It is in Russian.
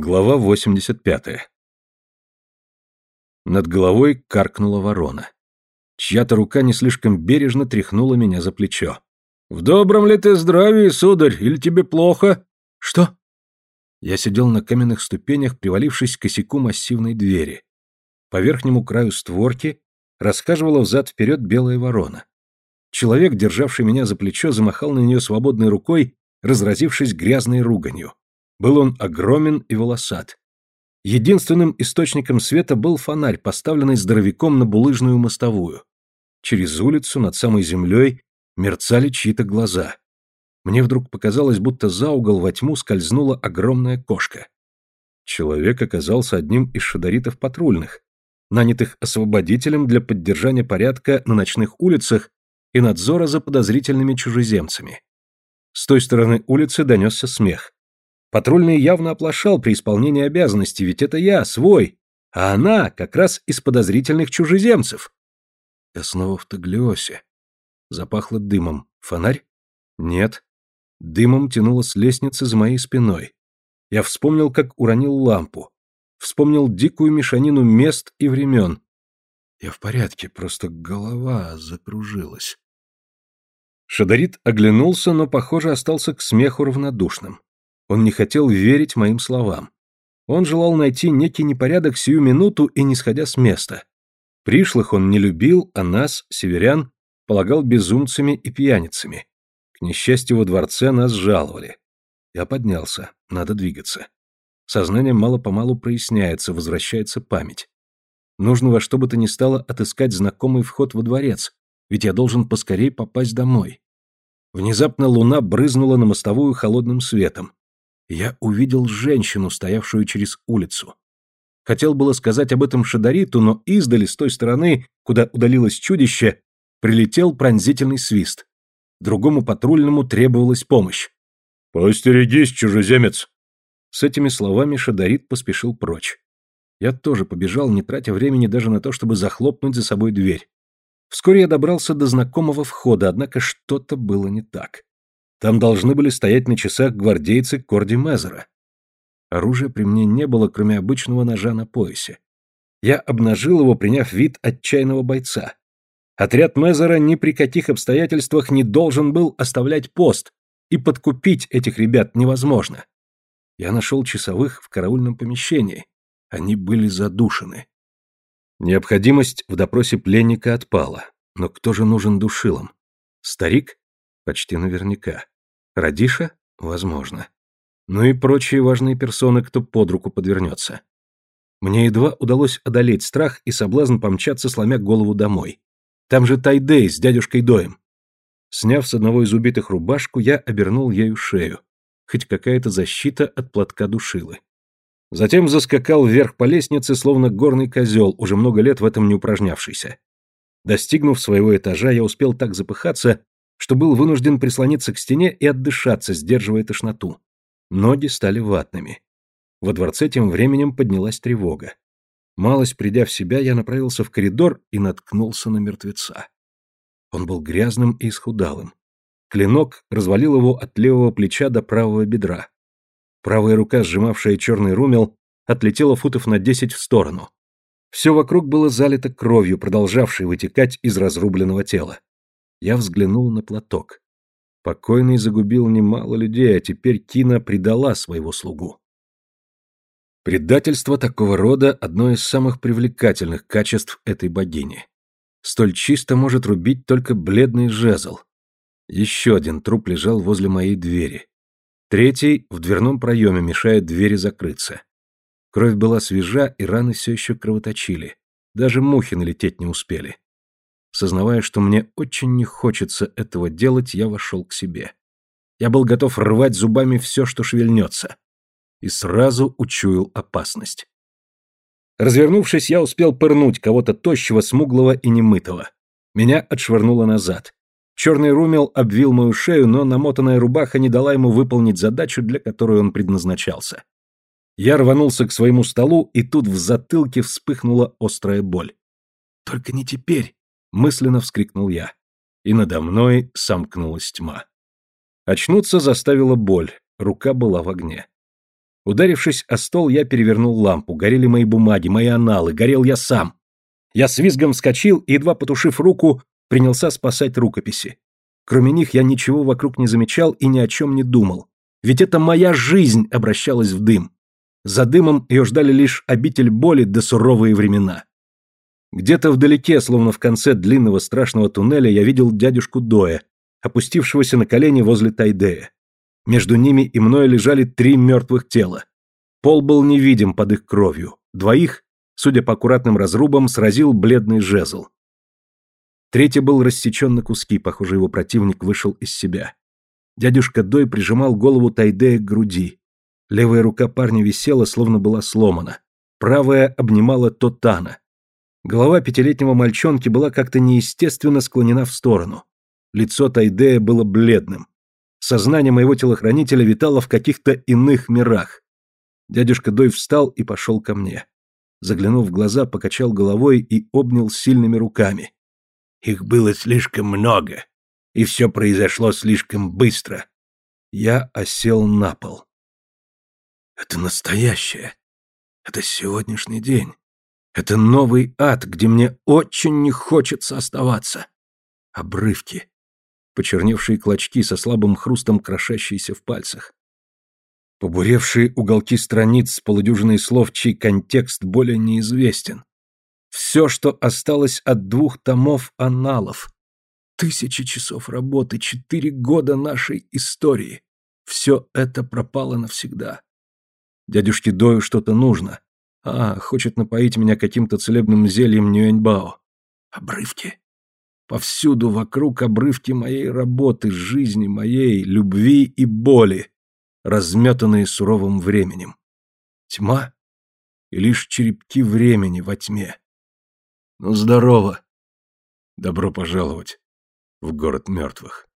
Глава 85. Над головой каркнула ворона. Чья-то рука не слишком бережно тряхнула меня за плечо. «В добром ли ты здравии, сударь, или тебе плохо?» «Что?» Я сидел на каменных ступенях, привалившись к косяку массивной двери. По верхнему краю створки рассказывала взад-вперед белая ворона. Человек, державший меня за плечо, замахал на нее свободной рукой, разразившись грязной руганью. Был он огромен и волосат. Единственным источником света был фонарь, поставленный здоровяком на булыжную мостовую. Через улицу, над самой землей, мерцали чьи-то глаза. Мне вдруг показалось, будто за угол во тьму скользнула огромная кошка. Человек оказался одним из шадаритов патрульных, нанятых освободителем для поддержания порядка на ночных улицах и надзора за подозрительными чужеземцами. С той стороны улицы донесся смех. Патрульный явно оплошал при исполнении обязанностей, ведь это я, свой, а она как раз из подозрительных чужеземцев. Я снова в Таглиосе. Запахло дымом. Фонарь? Нет. Дымом тянуло с лестницы за моей спиной. Я вспомнил, как уронил лампу. Вспомнил дикую мешанину мест и времен. Я в порядке, просто голова закружилась. Шадарит оглянулся, но, похоже, остался к смеху равнодушным. Он не хотел верить моим словам. Он желал найти некий непорядок сию минуту и не сходя с места. Пришлых он не любил, а нас, северян, полагал безумцами и пьяницами. К несчастью, во дворце нас жаловали. Я поднялся, надо двигаться. Сознание мало-помалу проясняется, возвращается память. Нужно во что бы то ни стало отыскать знакомый вход во дворец, ведь я должен поскорей попасть домой. Внезапно луна брызнула на мостовую холодным светом я увидел женщину, стоявшую через улицу. Хотел было сказать об этом Шадариту, но издали, с той стороны, куда удалилось чудище, прилетел пронзительный свист. Другому патрульному требовалась помощь. «Постерегись, чужеземец!» С этими словами Шадарит поспешил прочь. Я тоже побежал, не тратя времени даже на то, чтобы захлопнуть за собой дверь. Вскоре я добрался до знакомого входа, однако что-то было не так. Там должны были стоять на часах гвардейцы Корди Мезера. Оружия при мне не было, кроме обычного ножа на поясе. Я обнажил его, приняв вид отчаянного бойца. Отряд Мезера ни при каких обстоятельствах не должен был оставлять пост, и подкупить этих ребят невозможно. Я нашел часовых в караульном помещении. Они были задушены. Необходимость в допросе пленника отпала. Но кто же нужен душилам? Старик? Почти наверняка. Радиша? Возможно. Ну и прочие важные персоны, кто под руку подвернется. Мне едва удалось одолеть страх и соблазн помчаться, сломя голову домой. Там же Тайдей с дядюшкой Доем. Сняв с одного из убитых рубашку, я обернул ею шею. Хоть какая-то защита от платка душилы. Затем заскакал вверх по лестнице, словно горный козел, уже много лет в этом не упражнявшийся. Достигнув своего этажа, я успел так запыхаться, что был вынужден прислониться к стене и отдышаться, сдерживая тошноту. Ноги стали ватными. Во дворце тем временем поднялась тревога. Малость придя в себя, я направился в коридор и наткнулся на мертвеца. Он был грязным и исхудалым. Клинок развалил его от левого плеча до правого бедра. Правая рука, сжимавшая черный румел, отлетела футов на десять в сторону. Все вокруг было залито кровью, продолжавшей вытекать из разрубленного тела. Я взглянул на платок. Покойный загубил немало людей, а теперь Кина предала своего слугу. Предательство такого рода – одно из самых привлекательных качеств этой богини. Столь чисто может рубить только бледный жезл. Еще один труп лежал возле моей двери. Третий в дверном проеме мешает двери закрыться. Кровь была свежа, и раны все еще кровоточили. Даже мухи налететь не успели. Сознавая, что мне очень не хочется этого делать, я вошел к себе. Я был готов рвать зубами все, что шевельнется. И сразу учуял опасность. Развернувшись, я успел пырнуть кого-то тощего, смуглого и немытого. Меня отшвырнуло назад. Черный румел обвил мою шею, но намотанная рубаха не дала ему выполнить задачу, для которой он предназначался. Я рванулся к своему столу, и тут в затылке вспыхнула острая боль. «Только не теперь!» Мысленно вскрикнул я. И надо мной сомкнулась тьма. Очнуться заставила боль, рука была в огне. Ударившись о стол, я перевернул лампу. Горели мои бумаги, мои аналы, горел я сам. Я с визгом вскочил и, едва потушив руку, принялся спасать рукописи. Кроме них я ничего вокруг не замечал и ни о чем не думал. Ведь это моя жизнь обращалась в дым. За дымом ее ждали лишь обитель боли да суровые времена. Где-то вдалеке, словно в конце длинного страшного туннеля, я видел дядюшку Доя, опустившегося на колени возле Тайдея. Между ними и мной лежали три мертвых тела. Пол был невидим под их кровью. Двоих, судя по аккуратным разрубам, сразил бледный жезл. Третий был рассечен на куски, похоже, его противник вышел из себя. Дядюшка Дой прижимал голову Тайдея к груди. Левая рука парня висела, словно была сломана. Правая обнимала Тотана. Голова пятилетнего мальчонки была как-то неестественно склонена в сторону. Лицо Тайдея было бледным. Сознание моего телохранителя витало в каких-то иных мирах. Дядюшка Дой встал и пошел ко мне. Заглянув в глаза, покачал головой и обнял сильными руками. Их было слишком много, и все произошло слишком быстро. Я осел на пол. Это настоящее. Это сегодняшний день. Это новый ад, где мне очень не хочется оставаться. Обрывки. Почерневшие клочки со слабым хрустом, крошащиеся в пальцах. Побуревшие уголки страниц с полудюжиной слов, чей контекст более неизвестен. Все, что осталось от двух томов аналов. Тысячи часов работы, четыре года нашей истории. Все это пропало навсегда. Дядюшке Дою что-то нужно. А, хочет напоить меня каким-то целебным зельем Нюэньбао. Обрывки. Повсюду вокруг обрывки моей работы, жизни моей, любви и боли, разметанные суровым временем. Тьма и лишь черепки времени во тьме. Ну, здорово. Добро пожаловать в город мертвых.